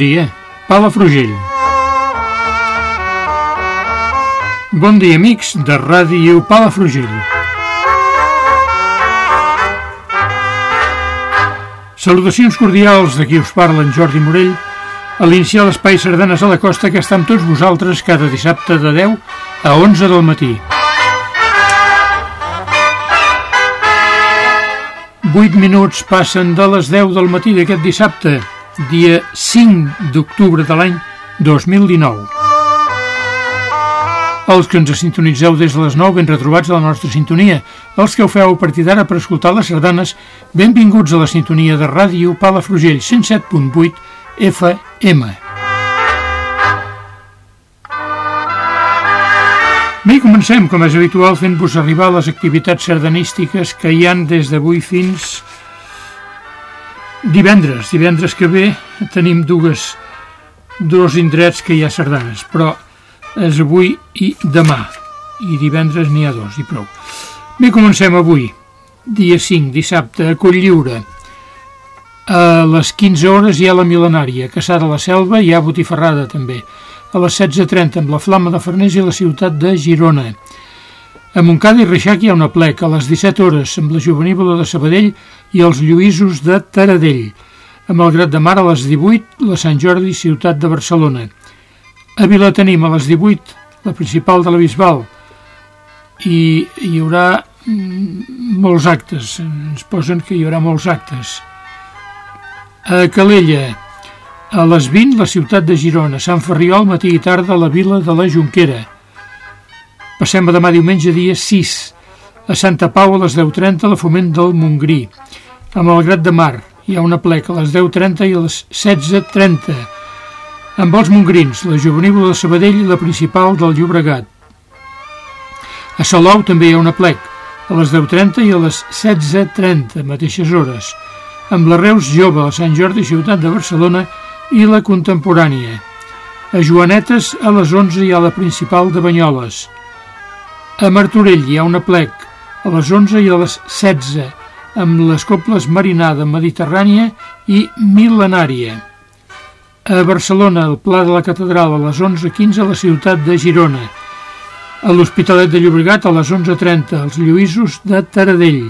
Dia, Palafrugell. Bon dia, amics de Ràdio Palafrugell. Salutacions cordials de qui us parla en Jordi Morell a l'iniciar l'Espai Sardanes a la Costa que està amb tots vosaltres cada dissabte de 10 a 11 del matí. 8 minuts passen de les 10 del matí d'aquest dissabte, dia 5 d'octubre de l'any 2019. Els que ens sintonitzeu des de les 9 ben retrobats a la nostra sintonia. Els que ho feu a partir d'ara per escoltar les sardanes, benvinguts a la sintonia de ràdio Palafrugell 107.8 FM. Bé, comencem, com és habitual, fent-vos arribar les activitats sardanístiques que hi han des d'avui fins divendres. Divendres que ve tenim dues, dos indrets que hi ha sardanes, però és avui i demà. I divendres n'hi ha dos, i prou. Bé, comencem avui, dia 5, dissabte, a Colliure. A les 15 hores hi ha la mil·lenària, Caçada a la Selva hi ha Botifarrada també. A les 16.30 amb la Flama de Farners i la ciutat de Girona. A Montcada i Reixac hi ha una plec, a les 17 hores amb la Juvenívola de Sabadell i els Lluïsos de Taradell. A Malgrat de Mar a les 18, la Sant Jordi, ciutat de Barcelona. A Vila tenim a les 18, la principal de la Bisbal, i hi haurà mm, molts actes, ens posen que hi haurà molts actes. A Calella, a les 20, la ciutat de Girona, Sant Ferriol, matí i tarda, la vila de la Junquera. Passem a demà diumenge, dia 6, a Santa Pau a les 10.30, la Foment del Montgrí. A Malgrat de Mar hi ha una pleca a les 10.30 i a les 16.30. Amb els Montgrins, la Juvenívola de Sabadell i la principal del Llobregat. A Salou també hi ha una plec, a les 10.30 i a les 16.30, mateixes hores, amb la Reus Jove, la Sant Jordi Ciutat de Barcelona i la Contemporània. A Joanetes a les 11 hi ha la principal de Banyoles. A Martorell hi ha una plec, a les 11 i a les 16, amb les cobles Marinada Mediterrània i Mil·lenària. A Barcelona, al Pla de la Catedral, a les 11.15 a la ciutat de Girona. A l'Hospitalet de Llobregat, a les 11.30, als Lluïsos de Taradell.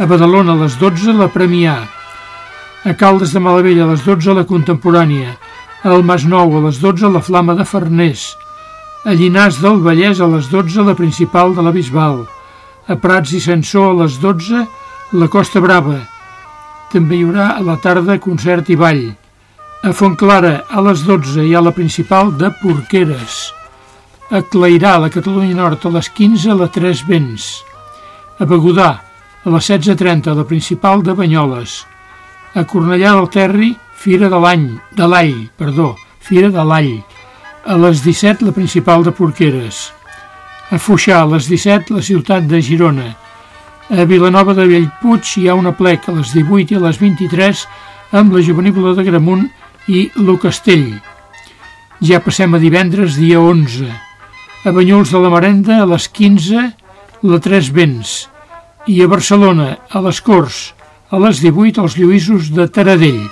A Badalona, a les 12, la Premià. A Caldes de Malavella, a les 12, la Contemporània. Al Masnou, a les 12, la Flama de Farners. A Llinars del Vallès, a les 12, la Principal de la Bisbal. A Prats i Sensor, a les 12, la Costa Brava. També hi haurà a la tarda concert i ball. A Fontclara, a les 12, hi ha la Principal de Porqueres. A Clairà, a la Catalunya Nord, a les 15, la Tres Vents. A Begudà, a les 16.30, la Principal de Banyoles. A Cornellà del Terri, Fira de l'Any, de l'All, perdó, Fira de l'All. A les 17, la Principal de Porqueres. A Foixà, a les 17, la ciutat de Girona. A Vilanova de Bellpuig hi ha una plec a les 18 i a les 23 amb la Juvenívola de Gramunt i lo Castell. Ja passem a divendres, dia 11. A Banyuls de la Marenda, a les 15, la Tres Vents. I a Barcelona, a les Corts, a les 18, els Lluïsos de Taradell.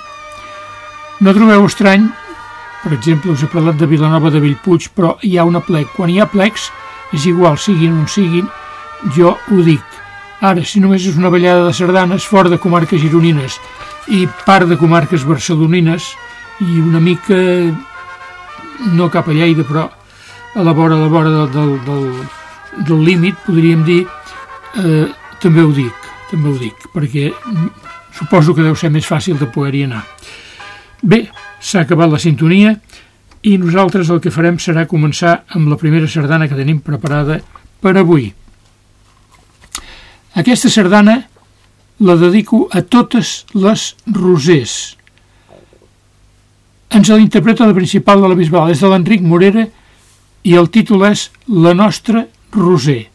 No trobeu estrany, per exemple, us he parlat de Vilanova de Bellpuig, però hi ha una plec. Quan hi ha plecs, és igual, siguin on siguin, jo ho dic. Ara, si només és una ballada de sardanes fora de comarques gironines i part de comarques barcelonines i una mica no cap a Lleida, però a la vora, a la vora del, del, del, del límit, podríem dir, eh, també ho dic, també ho dic, perquè suposo que deu ser més fàcil de poder-hi anar. Bé, s'ha acabat la sintonia i nosaltres el que farem serà començar amb la primera sardana que tenim preparada per avui. Aquesta sardana la dedico a totes les rosers. Ens l'interpreta la principal de la Bisbal, és de l'Enric Morera i el títol és La nostra Roser.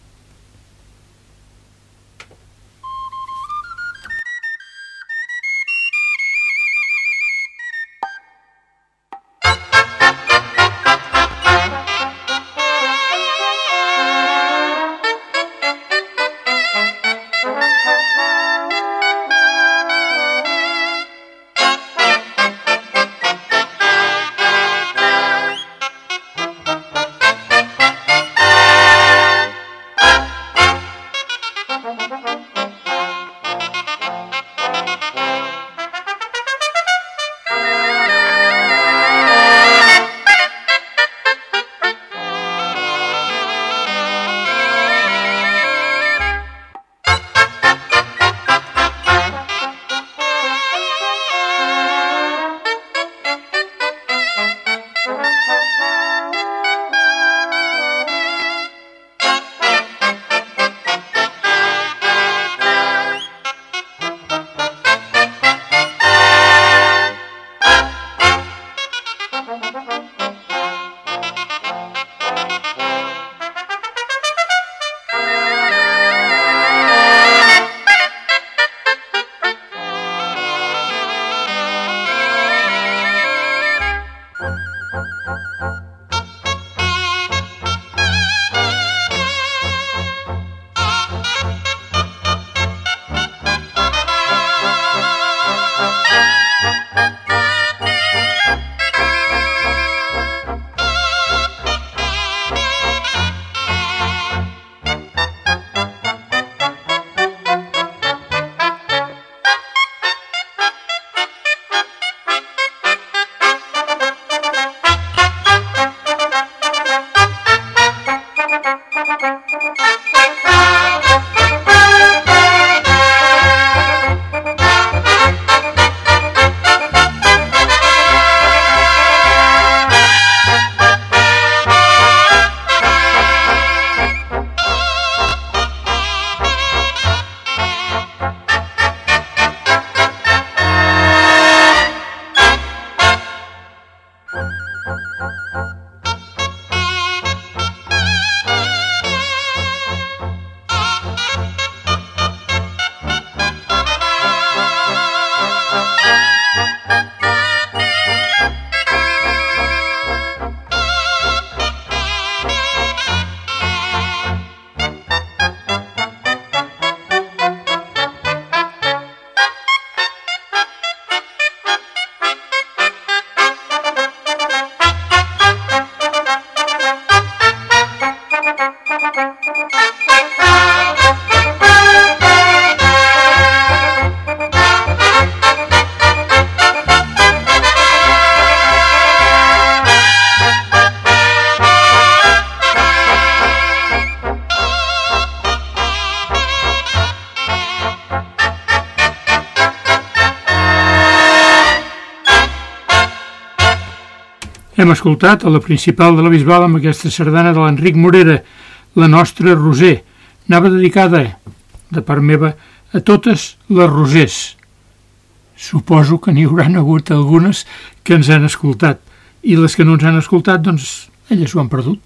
Escoltat a la principal de la Bisbal amb aquesta sardana de l'Enric Morera, la nostra Roser. Anava dedicada, de part meva, a totes les Rosers. Suposo que n'hi hauran hagut algunes que ens han escoltat i les que no ens han escoltat, doncs, elles ho han perdut.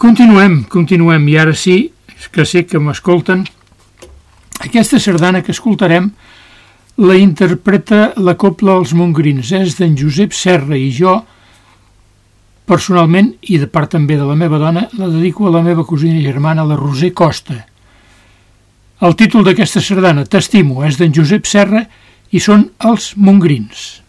Continuem, continuem, i ara sí que sé que m'escolten. Aquesta sardana que escoltarem la interpreta la Copla Els Montgrins, és d'en Josep Serra i jo, personalment, i de part també de la meva dona, la dedico a la meva cosina germana, la Roser Costa. El títol d'aquesta sardana, T'estimo, és d'en Josep Serra i són Els Montgrins.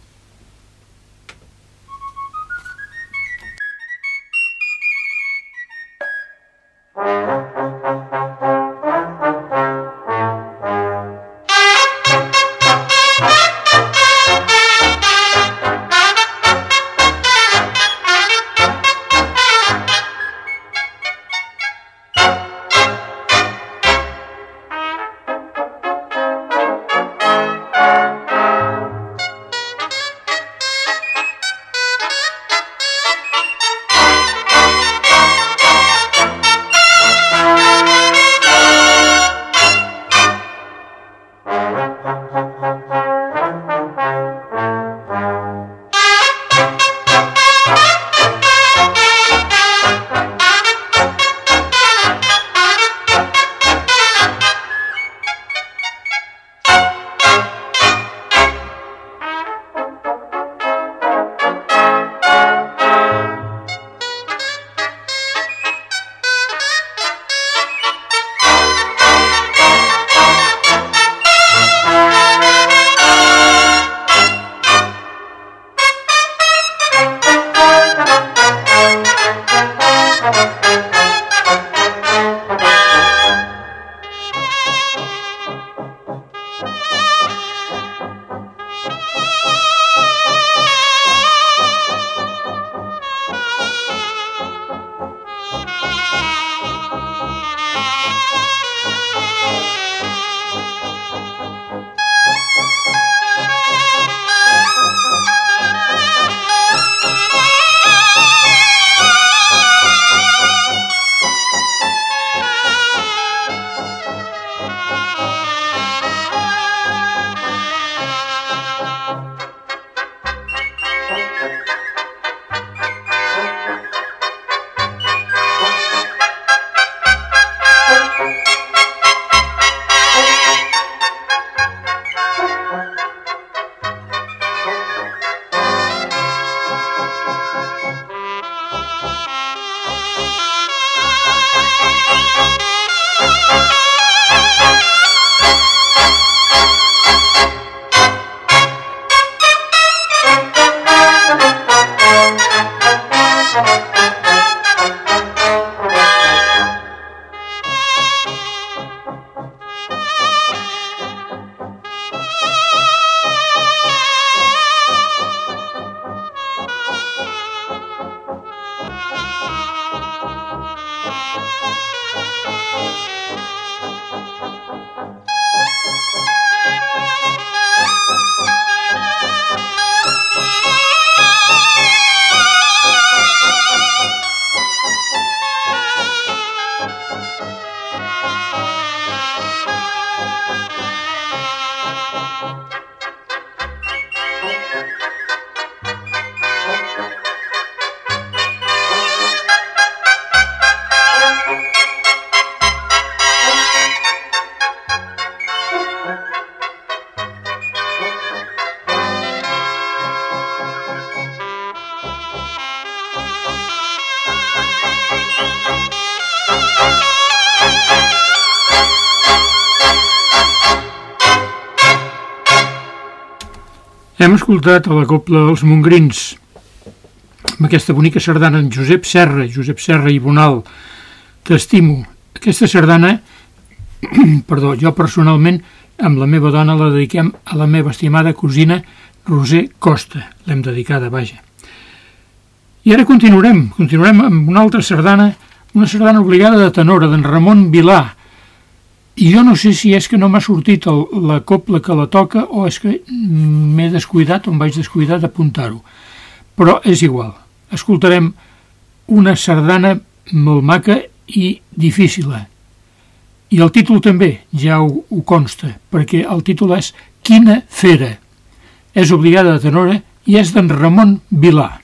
Hem escoltat a la Copla dels Mongrins amb aquesta bonica sardana en Josep Serra, Josep Serra i Bonal, t'estimo. Aquesta sardana, perdó, jo personalment amb la meva dona la dediquem a la meva estimada cosina Roser Costa. L'hem dedicada, vaja. I ara continuarem, continuarem amb una altra sardana, una sardana obligada de tenora, d'en Ramon Vilà, i jo no sé si és que no m'ha sortit el, la copla que la toca o és que m'he descuidat o em vaig descuidar d'apuntar-ho. Però és igual. Escoltarem una sardana molt maca i difícil. I el títol també ja ho, ho consta, perquè el títol és Quina fera. És obligada de tenora i és d'en Ramon Vilà.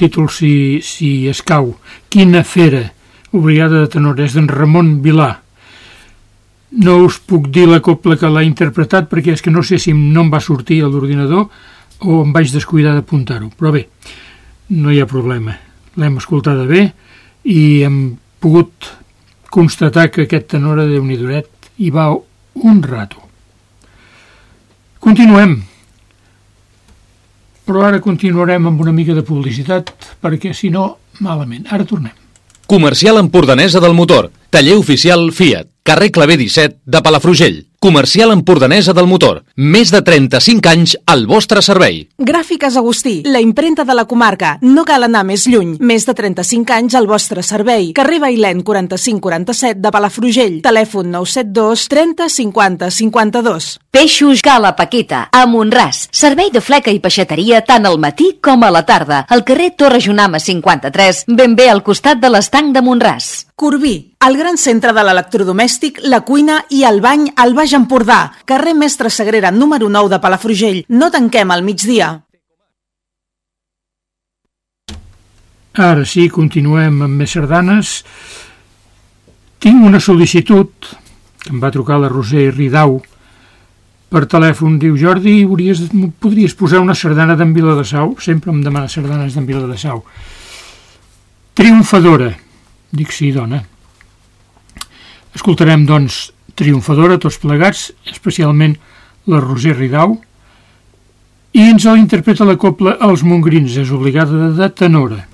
Títol si, si escau. Quina fera, obligada de tenor, és d'en Ramon Vilà. No us puc dir la copla que l'ha interpretat perquè és que no sé si no em va sortir a l'ordinador o em vaig descuidar d'apuntar-ho. Però bé, no hi ha problema. L'hem escoltada bé i hem pogut constatar que aquest tenor de Déu-n'hi-doret hi va un rato. Continuem. Però ara continuarem amb una mica de publicitat, perquè si no, malament. Ara tornem. Comercial Empordanesa del Motor. Taller oficial Fiat. Carrer Clavé 17 de Palafrugell. Comercial Empordanesa del Motor. Més de 35 anys al vostre servei. Gràfiques Agustí, la imprenta de la comarca. No cal anar més lluny. Més de 35 anys al vostre servei. Carrer Bailèn 4547 de Palafrugell. Telèfon 972 30 50 52. Peixos Gala Paqueta, a Montràs. Servei de fleca i peixateria tant al matí com a la tarda. Al carrer Torre Junama 53, ben bé al costat de l'estanc de Montràs. Corbí, el gran centre de l'electrodomèstic, la cuina i el bany al Baix Empordà. Carrer Mestre Sagrera, número 9 de Palafrugell. No tanquem al migdia. Ara sí, continuem amb més sardanes. Tinc una sol·licitud que em va trucar la Roser Ridau per telèfon. Diu, Jordi, hauries, podries posar una sardana d'en Viladasau? Sempre em demana sardanes d'en Viladasau. Triomfadora. Dic, sí, dona. Escoltarem, doncs, triomfadora, tots plegats, especialment la Roser Ridau, i ens la interpreta la copla Els Mongrins, és obligada de tenora.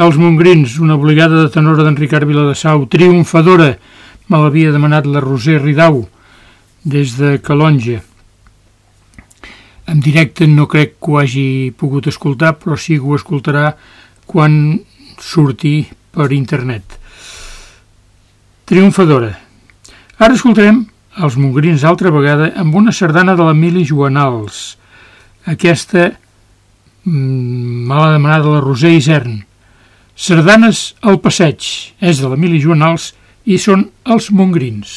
Els Mongrins, una obligada de tenora d'en Ricard Viladasau, triomfadora, me l'havia demanat la Roser Ridau, des de Calonja. En directe no crec que ho hagi pogut escoltar, però sí que ho escoltarà quan surti per internet. Triomfadora. Ara escoltarem els Mongrins altra vegada amb una sardana de l'Emili Joanals. Aquesta Mm, me l'ha demanada la Roser Isern. Sardanes al passeig, és de l'Emili Joanals i són els mongrins.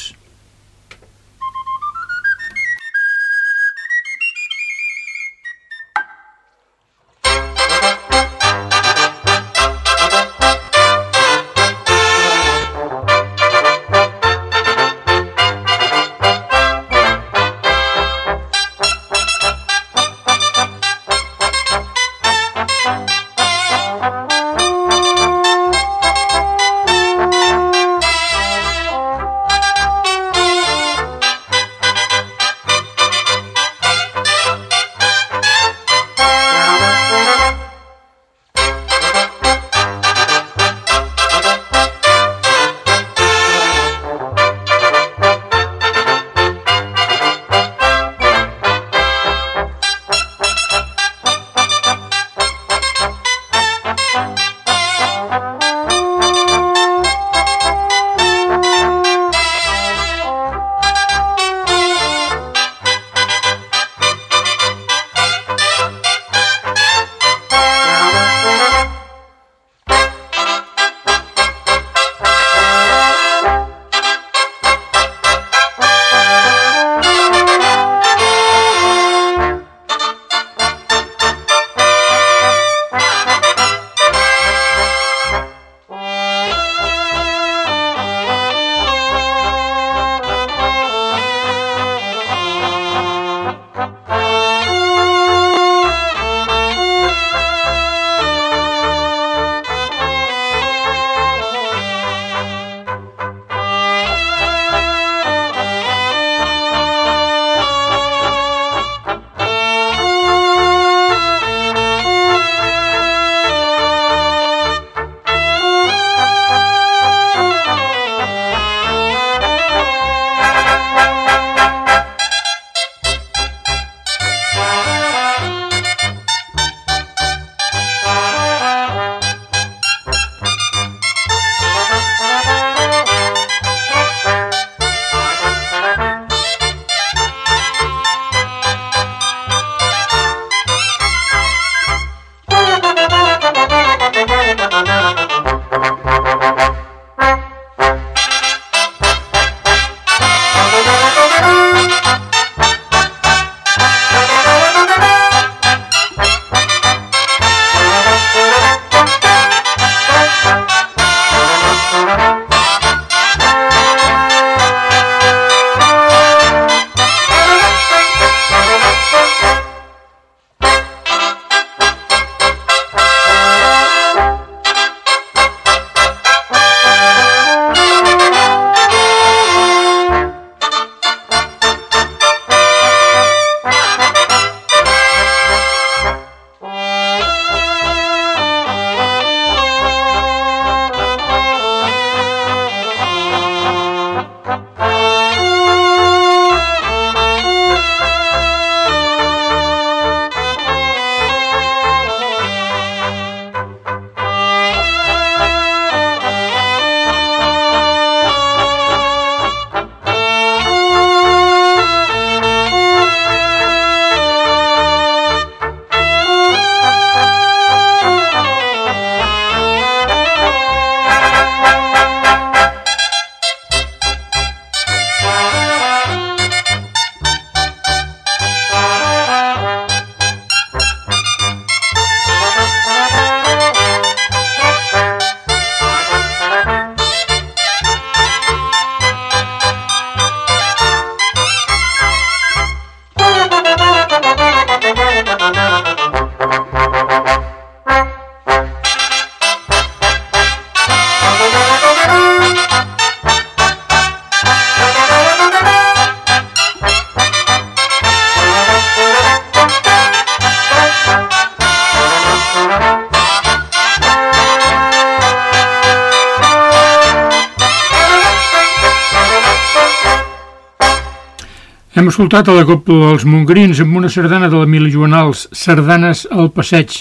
escoltat a la Copla dels Montgrins amb una sardana de la Mili Joanals, Sardanes al passeig.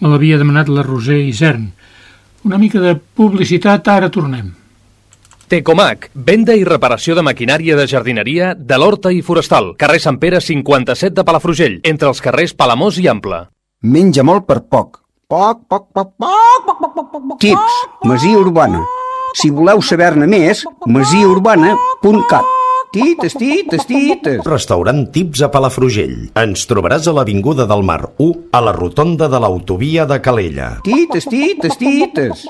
Me l'havia demanat la Roser Isern. Una mica de publicitat, ara tornem. Tecomac, venda i reparació de maquinària de jardineria de l'Horta i Forestal, carrer Sant Pere 57 de Palafrugell, entre els carrers Palamós i Ample. Menja molt per poc. Poc, poc, poc, poc, poc, poc, poc, poc, Tips, Masia Urbana. Si voleu saber-ne més, masiaurbana.cat. Tites, tites, tites. Restaurant Tips a Palafrugell. Ens trobaràs a l'Avinguda del Mar 1, a la rotonda de l'autovia de Calella. Tites, tites, tites.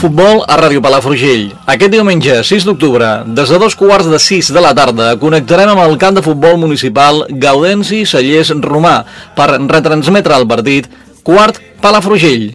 Futbol a Ràdio Palafrugell. Aquest diumenge, 6 d'octubre, des de dos quarts de 6 de la tarda, connectarem amb el camp de futbol municipal Gaudenci Sallés Romà per retransmetre el partit Quart Palafrugell.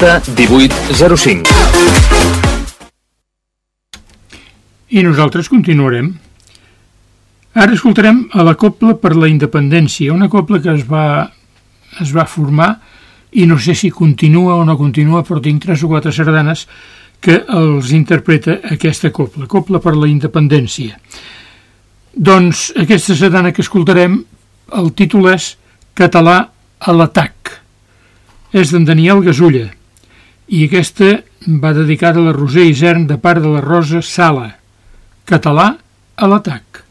18 05. I nosaltres continuarem. Ara escoltarem a la Copla per la Independència, una copla que es va, es va formar i no sé si continua o no continua, però tinc tres o quatre sardanes que els interpreta aquesta copla, Copla per la Independència. Doncs aquesta sardana que escoltarem, el títol és Català a l'atac. És d'en Daniel Gasulla i aquesta va dedicada a la Roser Isern de part de la Rosa Sala. Català a l'atac.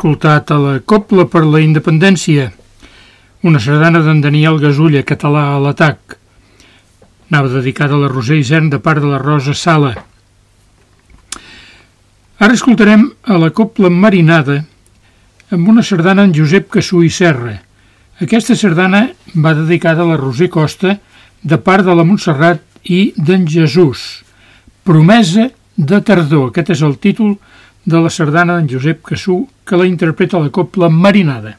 Escoltat a la Copla per la Independència, una sardana d'en Daniel Gasulla, català a l'atac. Anava dedicada a la Roser Isern de part de la Rosa Sala. Ara escoltarem a la Copla Marinada amb una sardana en Josep Cassú i Serra. Aquesta sardana va dedicada a la Roser Costa de part de la Montserrat i d'en Jesús. Promesa de tardor. Aquest és el títol la sardana d'en Josep Cassú, que la interpreta la copla Marinada.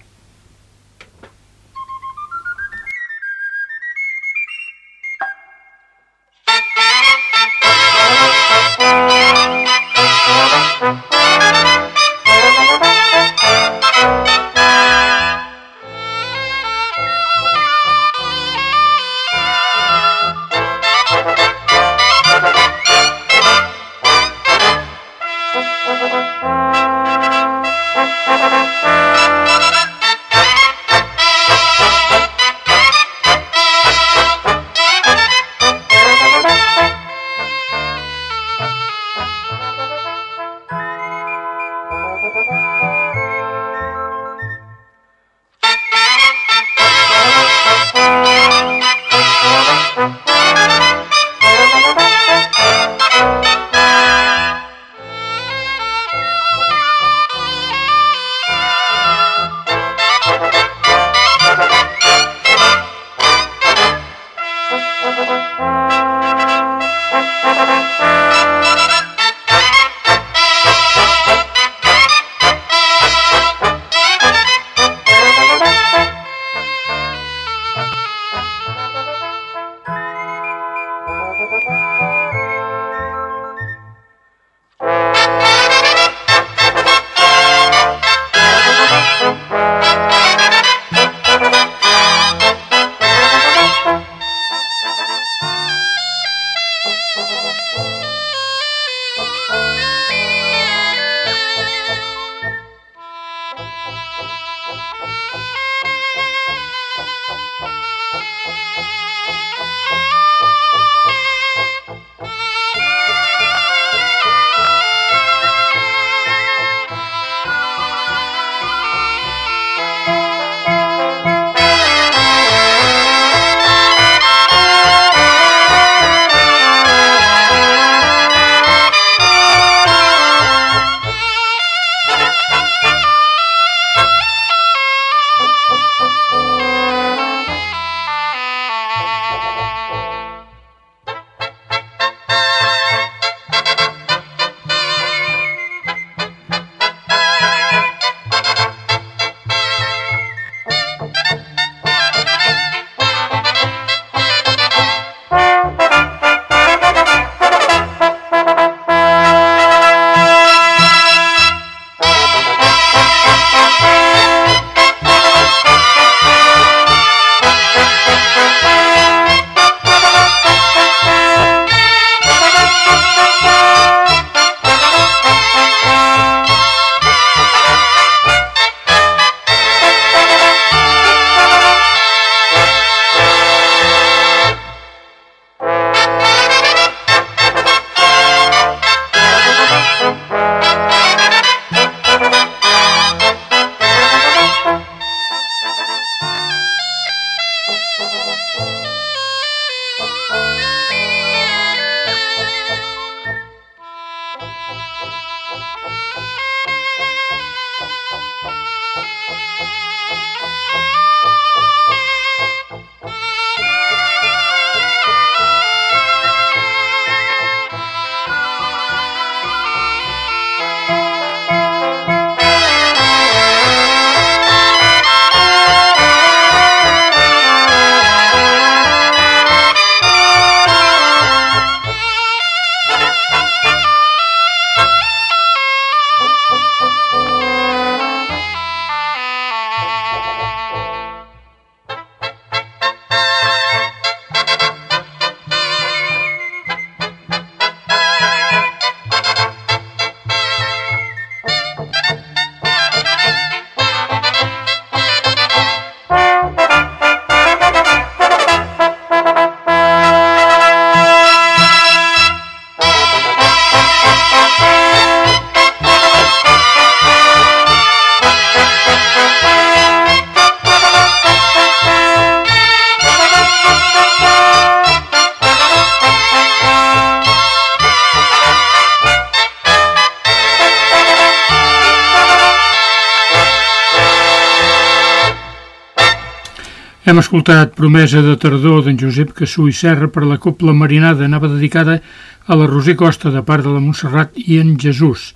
Escoltat Promesa de tardor d'en Josep Cassú i Serra per la Copla Marinada, anava dedicada a la Roser Costa de part de la Montserrat i en Jesús.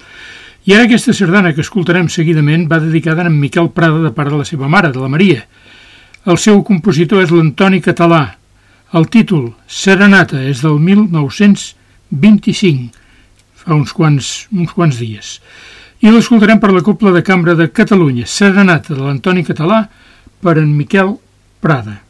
I ara aquesta sardana que escoltarem seguidament va dedicada a en Miquel Prada de part de la seva mare, de la Maria. El seu compositor és l'Antoni Català. El títol, Serenata, és del 1925, fa uns quants, uns quants dies. I l'escoltarem per la Copla de Cambra de Catalunya, Serenata, de l'Antoni Català, per en Miquel Prada.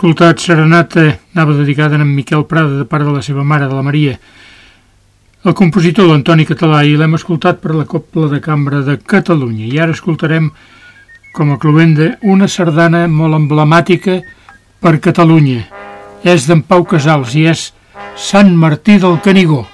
Escoltat Serenata, anava dedicada a en Miquel Prada de part de la seva mare, de la Maria. El compositor, l'Antoni Català, i l'hem escoltat per la Copla de Cambra de Catalunya. I ara escoltarem, com a clovenda, una sardana molt emblemàtica per Catalunya. És d'en Pau Casals i és Sant Martí del Canigó.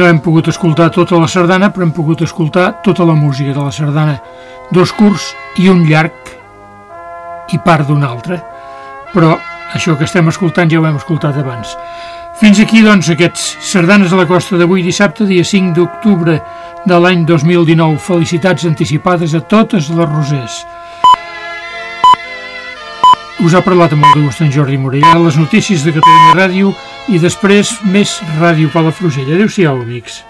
No hem pogut escoltar tota la sardana, però hem pogut escoltar tota la música de la sardana. Dos curts i un llarg i part d'un altre. Però això que estem escoltant ja ho hem escoltat abans. Fins aquí, doncs, aquests sardanes a la costa d'avui dissabte, dia 5 d'octubre de l'any 2019. Felicitats anticipades a totes les rosers. Us ha parlat amb molt de gust en Jordi Morell. les notícies de Catalunya Ràdio i després més Ràdio Palafrugell. Adéu-siau, amics.